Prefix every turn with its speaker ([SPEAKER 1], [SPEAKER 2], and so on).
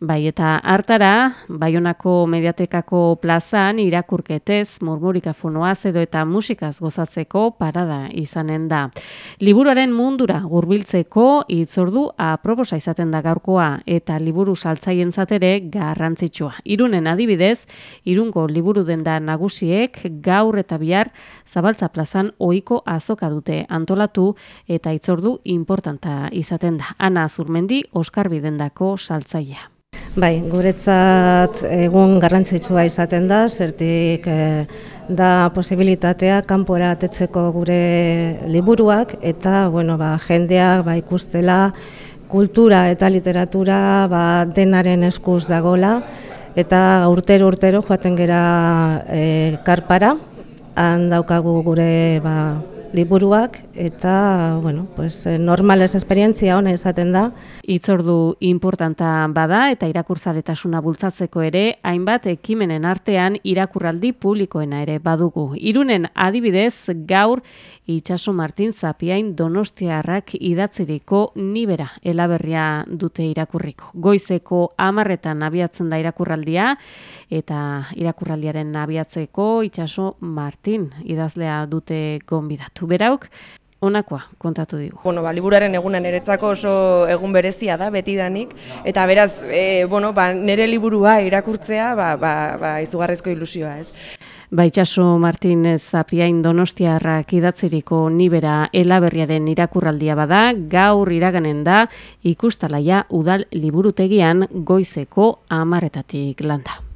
[SPEAKER 1] Bai, eta hartara, Baionako mediatekako plazan irakurketez, murmurikafonoaz edo eta musikaz gozatzeko parada izanen da. Liburuaren mundura gurbiltzeko itzordu aproposa izaten da gaurkoa eta liburu saltzaien zatere garrantzitsua. Irunen adibidez, irungo liburu denda nagusiek gaur eta bihar zabaltza plazan ohiko azoka dute antolatu eta itzordu importanta izaten da. Ana Zurmendi, Oskar Bidendako saltzaia.
[SPEAKER 2] Bai, guretzat egun garrantzitsua izaten da, zertik e, da posibilitatea kanpora atetzeko gure liburuak eta bueno, ba, jendeak ba, ikustela kultura eta literatura ba, denaren eskuz dagola eta urtero urtero joaten gera e, karpara, han daukagu gure ba, liburuak eta bueno, pues, eh, normales esperientzia ona izaten da.
[SPEAKER 1] Itzordu importanta bada eta irakurzaletasuna bultzatzeko ere hainbat ekimenen artean irakurraldi publikoena ere badugu. Irunen adibidez gaur Itxaso Martin Zapiain Donostiarrak idatziriko nibera elaberria dute irakurriko. Goizeko amarretan abiatzen da irakurraldia eta irakurraldiaren abiatzeko Itxaso Martin idazlea dute gonbidatu hartu berauk, onakoa kontatu digu.
[SPEAKER 3] Bueno, ba, liburaren egunen eretzako oso egun berezia da, betidanik, eta beraz, e, bueno, ba, nere liburua irakurtzea, ba, ba, ba, izugarrezko ilusioa, ez.
[SPEAKER 1] Baitxaso Martinez Zapiain Donostiarrak idatziriko nibera elaberriaren irakurraldia bada, gaur iraganen da ikustalaia udal liburutegian goizeko amaretatik landa.